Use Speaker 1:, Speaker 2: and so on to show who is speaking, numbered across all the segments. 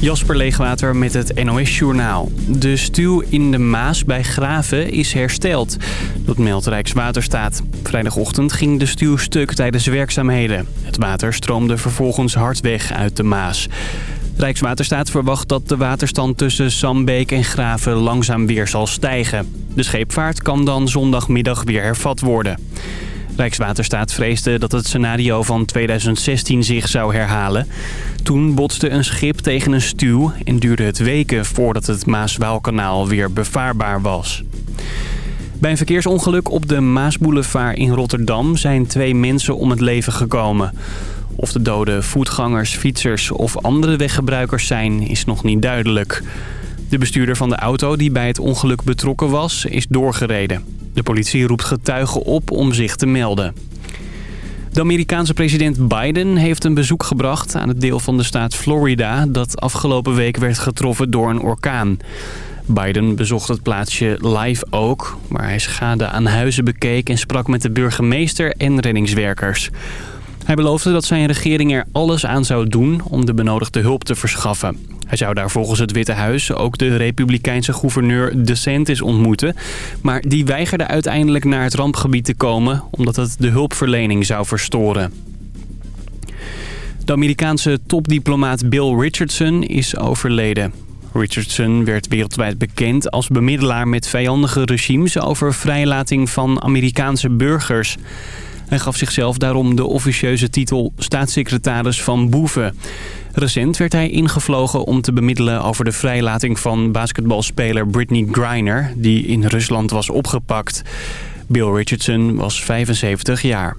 Speaker 1: Jasper Leegwater met het NOS-journaal. De stuw in de Maas bij Graven is hersteld. Dat meldt Rijkswaterstaat. Vrijdagochtend ging de stuw stuk tijdens werkzaamheden. Het water stroomde vervolgens hard weg uit de Maas. Rijkswaterstaat verwacht dat de waterstand tussen Sambeek en Graven langzaam weer zal stijgen. De scheepvaart kan dan zondagmiddag weer hervat worden. Rijkswaterstaat vreesde dat het scenario van 2016 zich zou herhalen. Toen botste een schip tegen een stuw en duurde het weken voordat het Maaswaalkanaal weer bevaarbaar was. Bij een verkeersongeluk op de Maasboulevard in Rotterdam zijn twee mensen om het leven gekomen. Of de doden voetgangers, fietsers of andere weggebruikers zijn, is nog niet duidelijk. De bestuurder van de auto die bij het ongeluk betrokken was, is doorgereden. De politie roept getuigen op om zich te melden. De Amerikaanse president Biden heeft een bezoek gebracht aan het deel van de staat Florida... dat afgelopen week werd getroffen door een orkaan. Biden bezocht het plaatsje Live Oak, waar hij schade aan huizen bekeek... en sprak met de burgemeester en reddingswerkers. Hij beloofde dat zijn regering er alles aan zou doen om de benodigde hulp te verschaffen. Hij zou daar volgens het Witte Huis ook de republikeinse gouverneur DeSantis ontmoeten. Maar die weigerde uiteindelijk naar het rampgebied te komen omdat het de hulpverlening zou verstoren. De Amerikaanse topdiplomaat Bill Richardson is overleden. Richardson werd wereldwijd bekend als bemiddelaar met vijandige regimes over vrijlating van Amerikaanse burgers. Hij gaf zichzelf daarom de officieuze titel staatssecretaris van boeven. Recent werd hij ingevlogen om te bemiddelen over de vrijlating van basketbalspeler Britney Griner... die in Rusland was opgepakt. Bill Richardson was 75 jaar.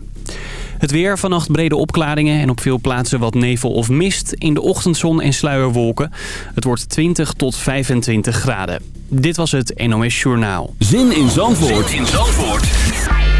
Speaker 1: Het weer, vannacht brede opklaringen en op veel plaatsen wat nevel of mist. In de ochtendzon en sluierwolken. Het wordt 20 tot 25 graden. Dit was het NOS Journaal.
Speaker 2: Zin in Zandvoort, zin in Zandvoort.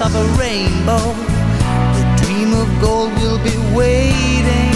Speaker 3: of a rainbow. The dream of gold will be waiting.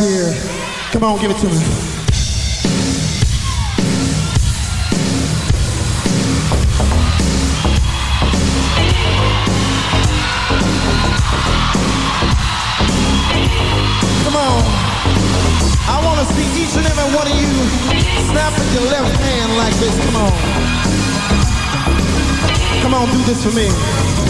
Speaker 4: here. Come on,
Speaker 5: give it to me. Come on. I wanna see each and every one of you snap with your left hand like this. Come on. Come on, do this for me.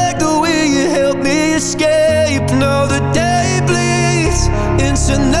Speaker 2: tonight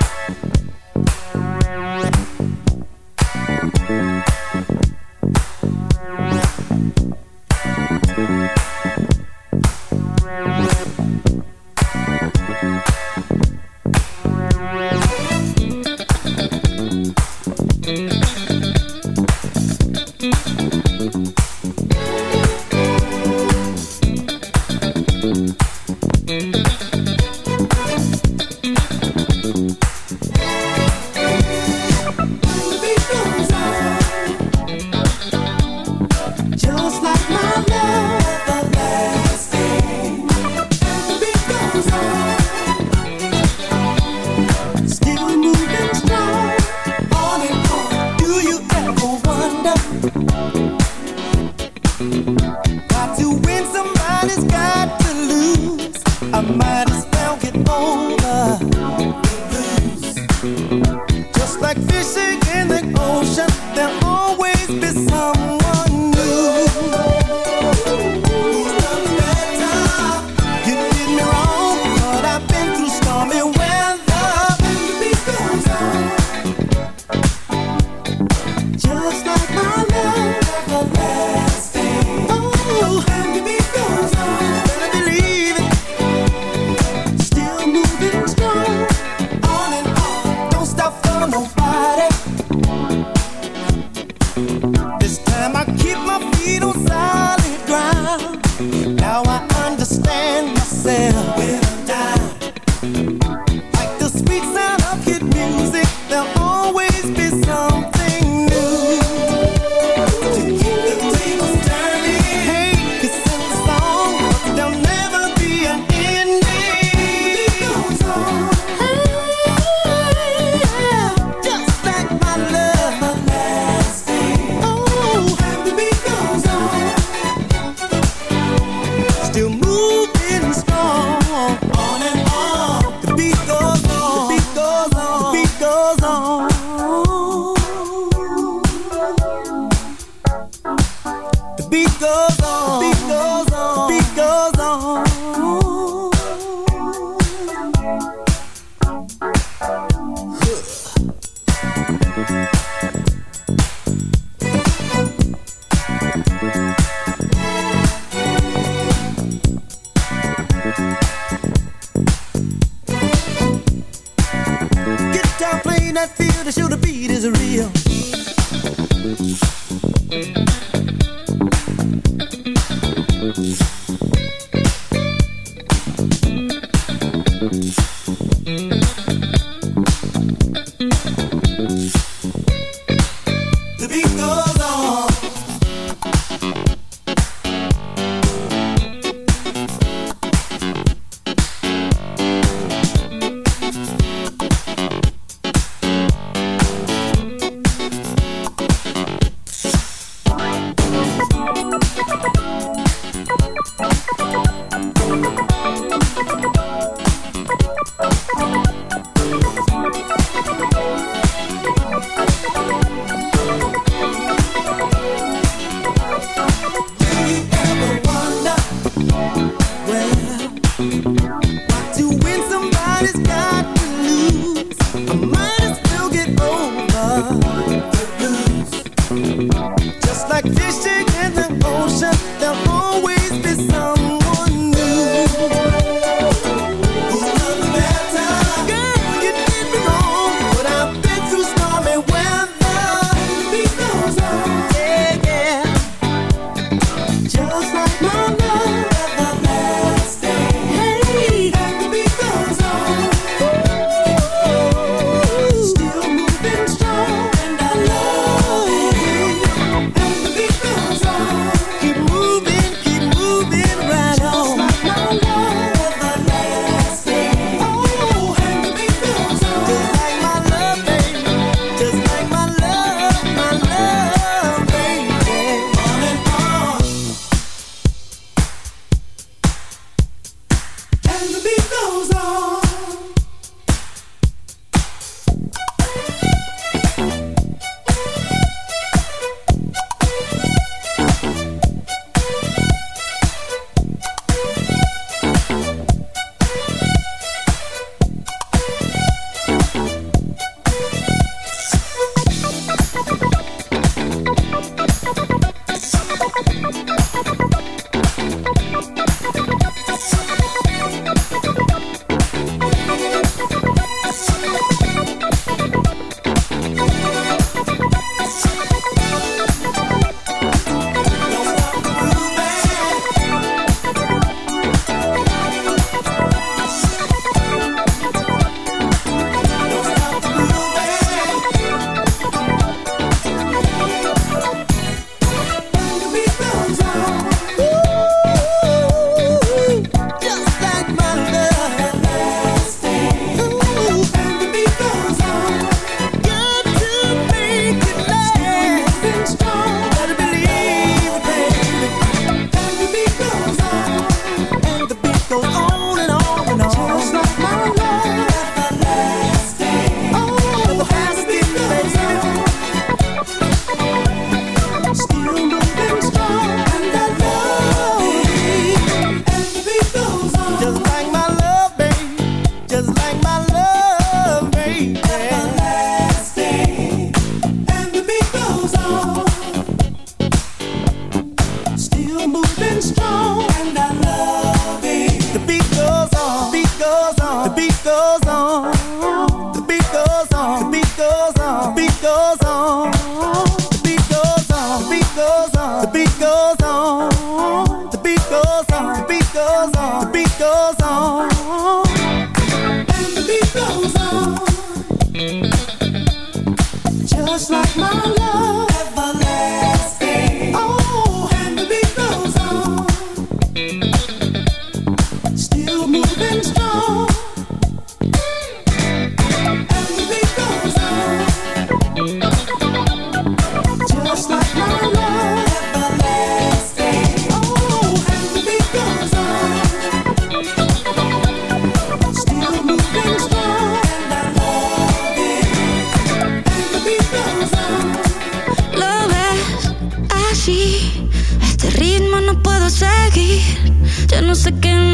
Speaker 6: once again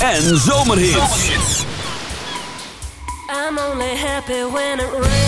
Speaker 6: en
Speaker 7: zomerhits.
Speaker 8: I'm only happy when it rains.